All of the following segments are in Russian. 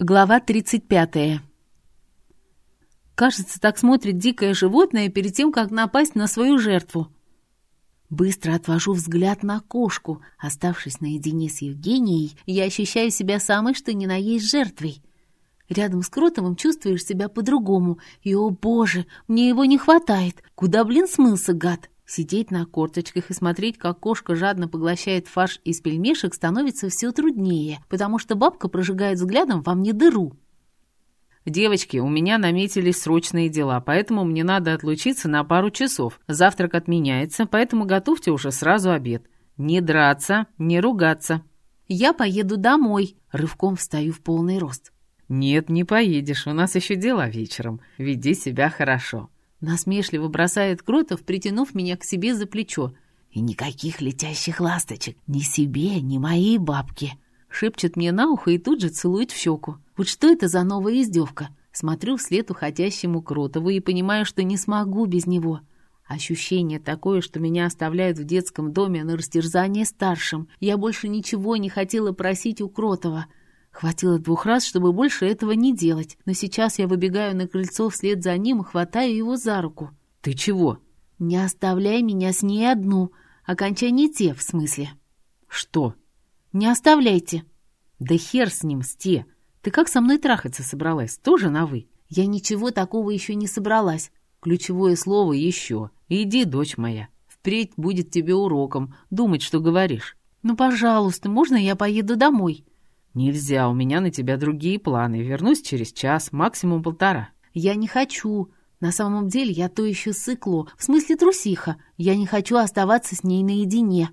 Глава 35. Кажется, так смотрит дикое животное перед тем, как напасть на свою жертву. Быстро отвожу взгляд на кошку. Оставшись наедине с Евгенией, я ощущаю себя самой, что ни на есть жертвой. Рядом с Кротовым чувствуешь себя по-другому. И, о боже, мне его не хватает. Куда, блин, смылся, гад? Сидеть на корточках и смотреть, как кошка жадно поглощает фарш из пельмешек, становится все труднее, потому что бабка прожигает взглядом во мне дыру. «Девочки, у меня наметились срочные дела, поэтому мне надо отлучиться на пару часов. Завтрак отменяется, поэтому готовьте уже сразу обед. Не драться, не ругаться». «Я поеду домой», — рывком встаю в полный рост. «Нет, не поедешь, у нас еще дела вечером. Веди себя хорошо». Насмешливо бросает Кротов, притянув меня к себе за плечо. «И никаких летящих ласточек. Ни себе, ни моей бабке!» Шепчет мне на ухо и тут же целует в щеку. Вот что это за новая издевка? Смотрю вслед уходящему Кротову и понимаю, что не смогу без него. Ощущение такое, что меня оставляют в детском доме на растерзание старшим. Я больше ничего не хотела просить у Кротова. Хватило двух раз, чтобы больше этого не делать, но сейчас я выбегаю на крыльцо вслед за ним и хватаю его за руку. «Ты чего?» «Не оставляй меня с ней одну. Окончание те, в смысле». «Что?» «Не оставляйте». «Да хер с ним, Сте. Ты как со мной трахаться собралась? Тоже на «вы»?» «Я ничего такого еще не собралась». Ключевое слово «еще». Иди, дочь моя. Впредь будет тебе уроком думать, что говоришь. «Ну, пожалуйста, можно я поеду домой?» «Нельзя, у меня на тебя другие планы. Вернусь через час, максимум полтора». «Я не хочу. На самом деле я то еще сыкло, в смысле трусиха. Я не хочу оставаться с ней наедине».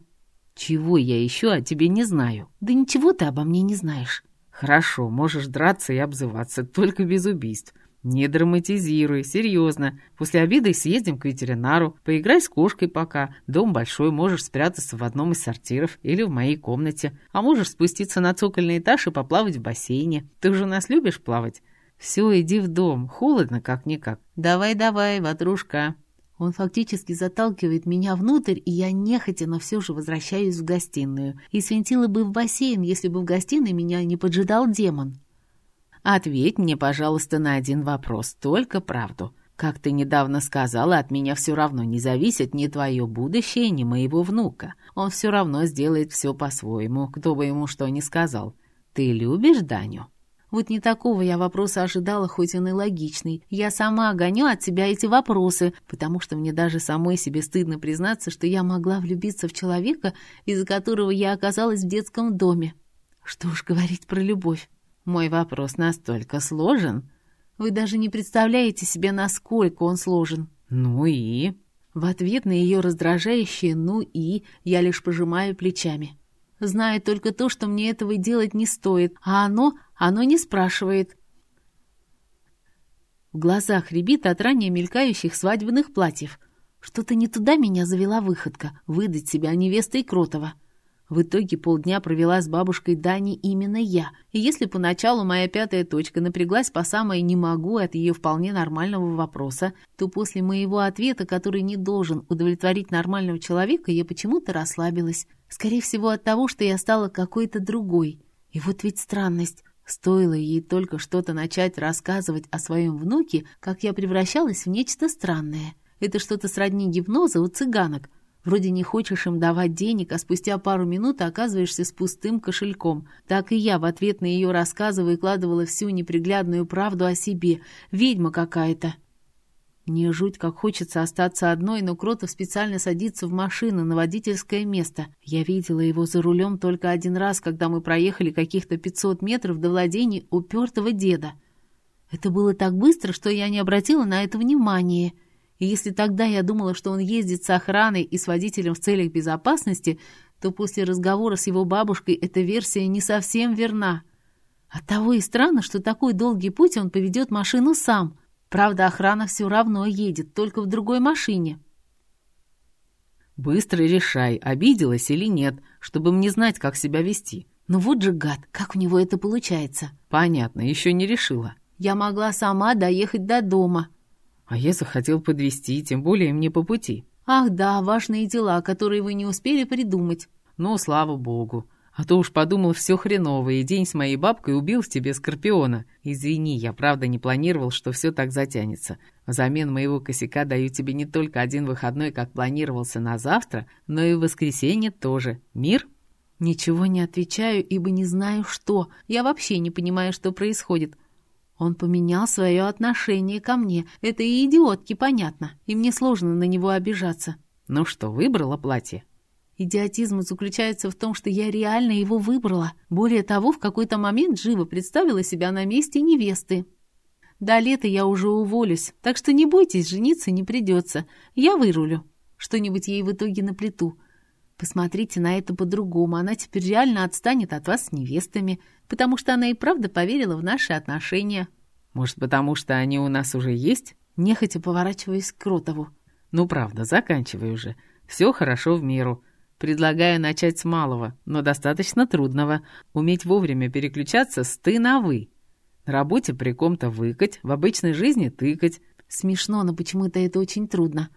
«Чего я еще о тебе не знаю?» «Да ничего ты обо мне не знаешь». «Хорошо, можешь драться и обзываться, только без убийств. «Не драматизируй, серьезно. После обеда съездим к ветеринару, поиграй с кошкой пока. Дом большой, можешь спрятаться в одном из сортиров или в моей комнате. А можешь спуститься на цокольный этаж и поплавать в бассейне. Ты же нас любишь плавать? Все, иди в дом. Холодно как-никак. Давай-давай, ватрушка». Он фактически заталкивает меня внутрь, и я нехотя, но все же возвращаюсь в гостиную. И свинтила бы в бассейн, если бы в гостиной меня не поджидал демон. Ответь мне, пожалуйста, на один вопрос, только правду. Как ты недавно сказала, от меня все равно не зависит ни твое будущее, ни моего внука. Он все равно сделает все по-своему, кто бы ему что ни сказал. Ты любишь Даню?» Вот не такого я вопроса ожидала, хоть он и логичный. Я сама гоню от себя эти вопросы, потому что мне даже самой себе стыдно признаться, что я могла влюбиться в человека, из-за которого я оказалась в детском доме. Что уж говорить про любовь. Мой вопрос настолько сложен. Вы даже не представляете себе, насколько он сложен. Ну и? В ответ на ее раздражающее «ну и» я лишь пожимаю плечами. Знаю только то, что мне этого делать не стоит, а оно, оно не спрашивает. В глазах рябит от ранее мелькающих свадебных платьев. Что-то не туда меня завела выходка, выдать себя невестой Кротова. В итоге полдня провела с бабушкой Дани именно я, и если поначалу моя пятая точка напряглась по самое «не могу» от ее вполне нормального вопроса, то после моего ответа, который не должен удовлетворить нормального человека, я почему-то расслабилась. Скорее всего от того, что я стала какой-то другой. И вот ведь странность. Стоило ей только что-то начать рассказывать о своем внуке, как я превращалась в нечто странное. Это что-то сродни гипноза у цыганок, Вроде не хочешь им давать денег, а спустя пару минут оказываешься с пустым кошельком. Так и я в ответ на ее рассказы выкладывала всю неприглядную правду о себе. Ведьма какая-то. Мне жуть, как хочется остаться одной, но Кротов специально садится в машину на водительское место. Я видела его за рулем только один раз, когда мы проехали каких-то 500 метров до владений упертого деда. Это было так быстро, что я не обратила на это внимания. И если тогда я думала, что он ездит с охраной и с водителем в целях безопасности, то после разговора с его бабушкой эта версия не совсем верна. Оттого и странно, что такой долгий путь он поведет машину сам. Правда, охрана все равно едет, только в другой машине. «Быстро решай, обиделась или нет, чтобы мне знать, как себя вести». «Ну вот же гад, как у него это получается?» «Понятно, еще не решила». «Я могла сама доехать до дома». А я захотел подвести, тем более мне по пути. Ах да, важные дела, которые вы не успели придумать. Ну, слава богу. А то уж подумал, все хреново, и день с моей бабкой убил в тебе скорпиона. Извини, я правда не планировал, что все так затянется. Взамен моего косяка даю тебе не только один выходной, как планировался на завтра, но и в воскресенье тоже. Мир?» Ничего не отвечаю, ибо не знаю, что. Я вообще не понимаю, что происходит. Он поменял свое отношение ко мне. Это и идиотке понятно, и мне сложно на него обижаться. «Ну что, выбрала платье?» Идиотизм заключается в том, что я реально его выбрала. Более того, в какой-то момент живо представила себя на месте невесты. До лета я уже уволюсь, так что не бойтесь, жениться не придется. Я вырулю. Что-нибудь ей в итоге наплету. Посмотрите на это по-другому. Она теперь реально отстанет от вас с невестами, потому что она и правда поверила в наши отношения. Может, потому что они у нас уже есть? Нехотя поворачиваясь к Кротову. Ну, правда, заканчивай уже. Все хорошо в меру. Предлагаю начать с малого, но достаточно трудного. Уметь вовремя переключаться с «ты» на «вы». На работе при ком-то выкать, в обычной жизни тыкать. Смешно, но почему-то это очень трудно.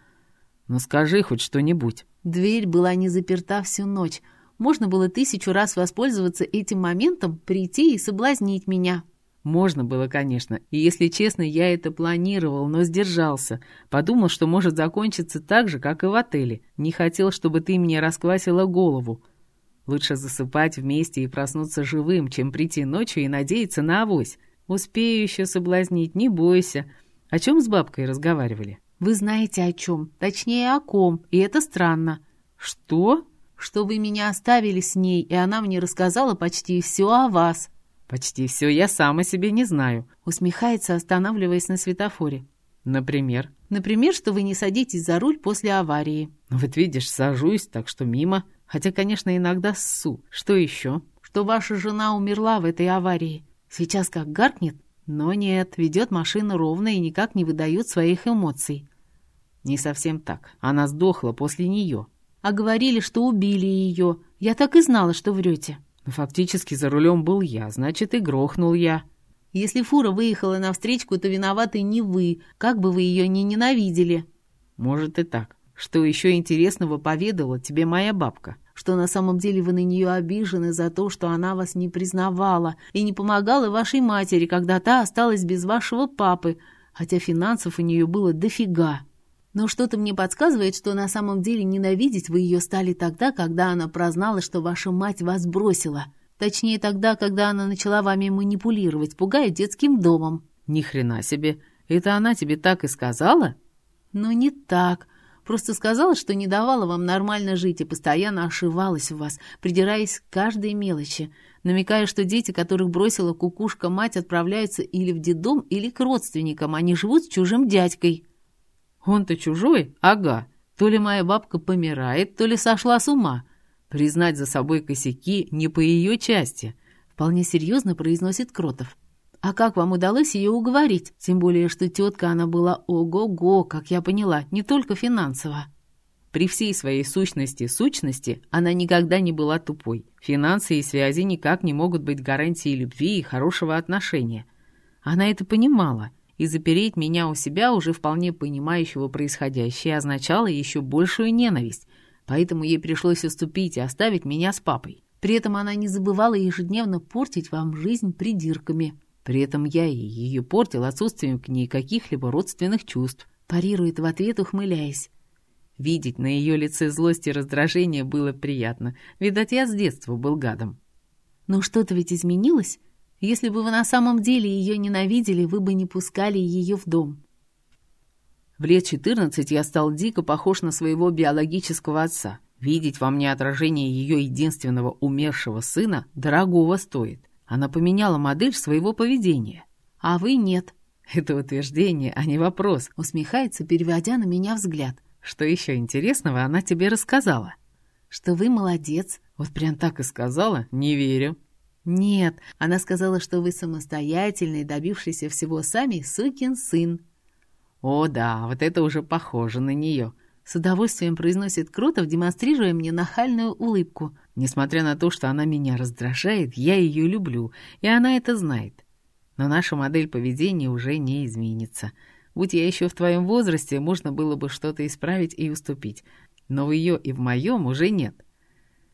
Ну скажи хоть что-нибудь. Дверь была не заперта всю ночь. Можно было тысячу раз воспользоваться этим моментом, прийти и соблазнить меня. Можно было, конечно, и, если честно, я это планировал, но сдержался. Подумал, что может закончиться так же, как и в отеле. Не хотел, чтобы ты мне расквасила голову. Лучше засыпать вместе и проснуться живым, чем прийти ночью и надеяться на авось. Успею еще соблазнить, не бойся. О чем с бабкой разговаривали? Вы знаете о чем, точнее о ком, и это странно. Что? Что вы меня оставили с ней, и она мне рассказала почти все о вас. «Почти все я сам о себе не знаю», — усмехается, останавливаясь на светофоре. «Например?» «Например, что вы не садитесь за руль после аварии». «Ну вот видишь, сажусь, так что мимо. Хотя, конечно, иногда ссу. Что еще?» «Что ваша жена умерла в этой аварии. Сейчас как гаркнет, но нет, ведет машину ровно и никак не выдает своих эмоций». «Не совсем так. Она сдохла после нее». «А говорили, что убили ее. Я так и знала, что врете». Фактически за рулем был я, значит, и грохнул я. Если фура выехала навстречку, то виноваты не вы, как бы вы ее ни ненавидели. Может и так. Что еще интересного поведала тебе моя бабка? Что на самом деле вы на нее обижены за то, что она вас не признавала и не помогала вашей матери, когда та осталась без вашего папы, хотя финансов у нее было дофига. Но что-то мне подсказывает, что на самом деле ненавидеть вы ее стали тогда, когда она прознала, что ваша мать вас бросила. Точнее, тогда, когда она начала вами манипулировать, пугая детским домом. Ни хрена себе. Это она тебе так и сказала? Ну, не так. Просто сказала, что не давала вам нормально жить и постоянно ошивалась в вас, придираясь к каждой мелочи, намекая, что дети, которых бросила кукушка мать, отправляются или в детдом, или к родственникам, они живут с чужим дядькой. Он-то чужой? Ага. То ли моя бабка помирает, то ли сошла с ума. Признать за собой косяки не по ее части. Вполне серьезно произносит Кротов. А как вам удалось ее уговорить? Тем более, что тетка она была ого-го, как я поняла, не только финансово. При всей своей сущности сущности она никогда не была тупой. Финансы и связи никак не могут быть гарантией любви и хорошего отношения. Она это понимала и запереть меня у себя, уже вполне понимающего происходящее, означало еще большую ненависть, поэтому ей пришлось уступить и оставить меня с папой. При этом она не забывала ежедневно портить вам жизнь придирками. При этом я и ее портил отсутствием к ней каких-либо родственных чувств. Парирует в ответ, ухмыляясь. Видеть на ее лице злость и раздражение было приятно. Видать, я с детства был гадом. Но что-то ведь изменилось? Если бы вы на самом деле ее ненавидели, вы бы не пускали ее в дом. В лет 14 я стал дико похож на своего биологического отца. Видеть во мне отражение ее единственного умершего сына дорогого стоит. Она поменяла модель своего поведения. А вы нет. Это утверждение, а не вопрос. Усмехается, переводя на меня взгляд. Что еще интересного она тебе рассказала? Что вы молодец. Вот прям так и сказала? Не верю. «Нет, она сказала, что вы самостоятельный, добившийся всего сами, сукин сын». «О да, вот это уже похоже на нее», — с удовольствием произносит Кротов, демонстрируя мне нахальную улыбку. «Несмотря на то, что она меня раздражает, я ее люблю, и она это знает. Но наша модель поведения уже не изменится. Будь я еще в твоем возрасте, можно было бы что-то исправить и уступить, но в ее и в моем уже нет».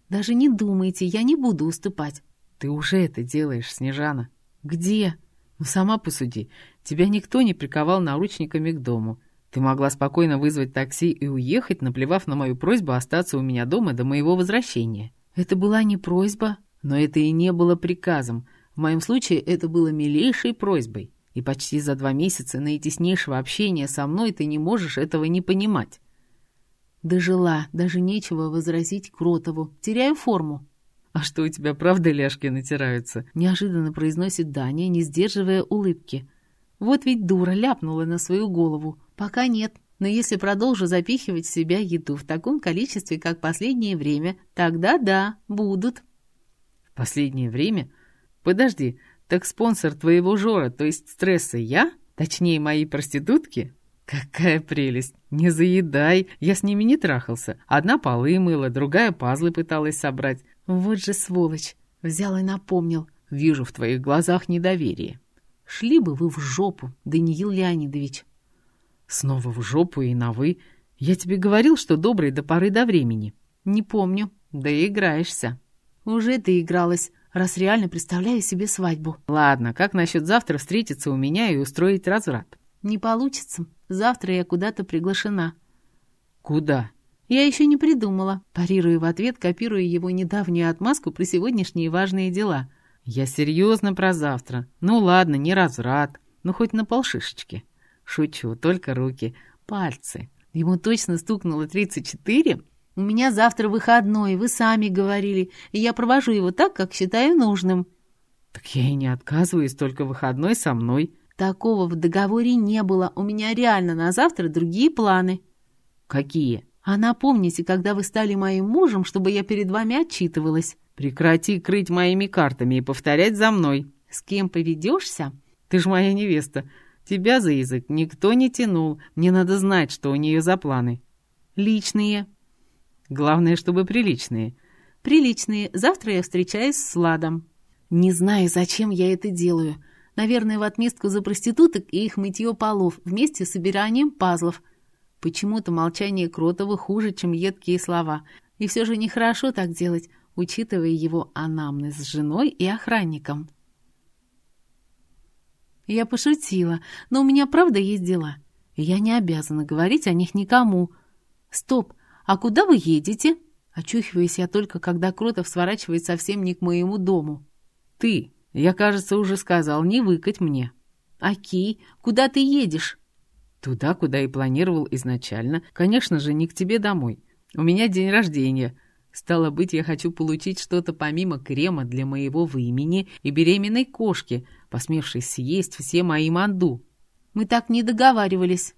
Даже не думайте, я не буду уступать. Ты уже это делаешь, Снежана. Где? Ну, сама посуди. Тебя никто не приковал наручниками к дому. Ты могла спокойно вызвать такси и уехать, наплевав на мою просьбу остаться у меня дома до моего возвращения. Это была не просьба, но это и не было приказом. В моем случае это было милейшей просьбой. И почти за два месяца наитеснейшего общения со мной ты не можешь этого не понимать. Дожила, даже нечего возразить Кротову. Теряю форму. «А что, у тебя правда ляжки натираются?» Неожиданно произносит Даня, не сдерживая улыбки. «Вот ведь дура ляпнула на свою голову. Пока нет. Но если продолжу запихивать в себя еду в таком количестве, как последнее время, тогда да, будут». «В последнее время? Подожди, так спонсор твоего Жора, то есть стресса, я? Точнее, мои проститутки?» «Какая прелесть! Не заедай! Я с ними не трахался. Одна полы мыла, другая пазлы пыталась собрать. Вот же сволочь! Взял и напомнил. Вижу в твоих глазах недоверие. Шли бы вы в жопу, Даниил Леонидович. Снова в жопу и на «вы». Я тебе говорил, что добрый до поры до времени. Не помню. Да и играешься. Уже ты игралась, раз реально представляю себе свадьбу. Ладно, как насчет завтра встретиться у меня и устроить разврат? Не получится. Завтра я куда-то приглашена. Куда? Я еще не придумала. Парирую в ответ, копируя его недавнюю отмазку про сегодняшние важные дела. Я серьезно про завтра. Ну ладно, не разврат. Ну хоть на полшишечки. Шучу, только руки. Пальцы. Ему точно стукнуло 34? У меня завтра выходной, вы сами говорили, и я провожу его так, как считаю нужным. Так я и не отказываюсь, только выходной со мной. Такого в договоре не было. У меня реально на завтра другие планы. Какие? А напомните, когда вы стали моим мужем, чтобы я перед вами отчитывалась. Прекрати крыть моими картами и повторять за мной. С кем поведешься? Ты ж моя невеста. Тебя за язык никто не тянул. Мне надо знать, что у нее за планы. Личные. Главное, чтобы приличные. Приличные. Завтра я встречаюсь с Ладом. Не знаю, зачем я это делаю. Наверное, в отместку за проституток и их мытье полов вместе с собиранием пазлов. Почему-то молчание Кротова хуже, чем едкие слова. И все же нехорошо так делать, учитывая его анамнез с женой и охранником. Я пошутила, но у меня правда есть дела. Я не обязана говорить о них никому. Стоп, а куда вы едете? Очухиваюсь я только, когда Кротов сворачивает совсем не к моему дому. Ты, я, кажется, уже сказал, не выкать мне. Окей, куда ты едешь? Туда, куда и планировал изначально. Конечно же, не к тебе домой. У меня день рождения. Стало быть, я хочу получить что-то помимо крема для моего вымени и беременной кошки, посмевшей съесть все мои манду. Мы так не договаривались.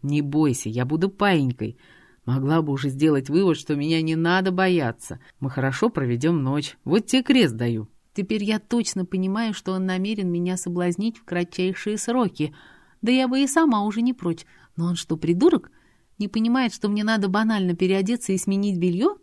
Не бойся, я буду паинькой. Могла бы уже сделать вывод, что меня не надо бояться. Мы хорошо проведем ночь. Вот тебе крест даю. Теперь я точно понимаю, что он намерен меня соблазнить в кратчайшие сроки. Да я бы и сама уже не прочь. Но он что, придурок? Не понимает, что мне надо банально переодеться и сменить белье?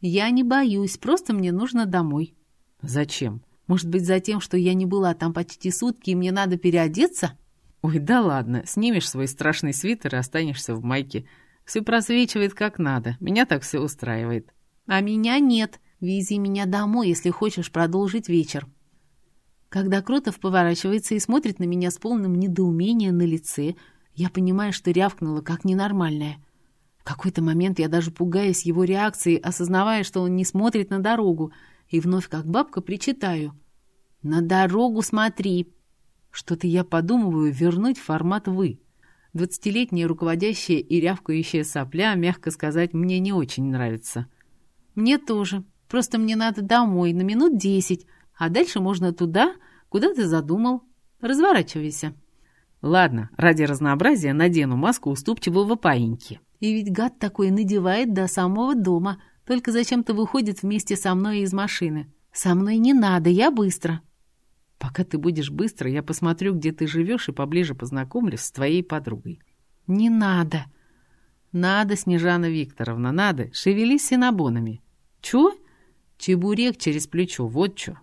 Я не боюсь, просто мне нужно домой. Зачем? Может быть, за тем, что я не была там почти сутки, и мне надо переодеться? Ой, да ладно, снимешь свой страшный свитер и останешься в майке. Все просвечивает как надо. Меня так все устраивает. А меня нет. Вези меня домой, если хочешь продолжить вечер. Когда Кротов поворачивается и смотрит на меня с полным недоумением на лице, я понимаю, что рявкнула как ненормальная. В какой-то момент я даже пугаюсь его реакции, осознавая, что он не смотрит на дорогу, и вновь как бабка причитаю. «На дорогу смотри!» Что-то я подумываю вернуть формат «вы». Двадцатилетняя руководящая и рявкающая сопля, мягко сказать, мне не очень нравится. «Мне тоже. Просто мне надо домой на минут десять, а дальше можно туда, куда ты задумал. Разворачивайся». «Ладно, ради разнообразия надену маску уступчивого паиньки». И ведь гад такой надевает до самого дома, только зачем-то выходит вместе со мной из машины. Со мной не надо, я быстро. Пока ты будешь быстро, я посмотрю, где ты живешь, и поближе познакомлюсь с твоей подругой. Не надо. Надо, Снежана Викторовна, надо. Шевелись синабонами. Чё? Чебурек через плечо, вот чё.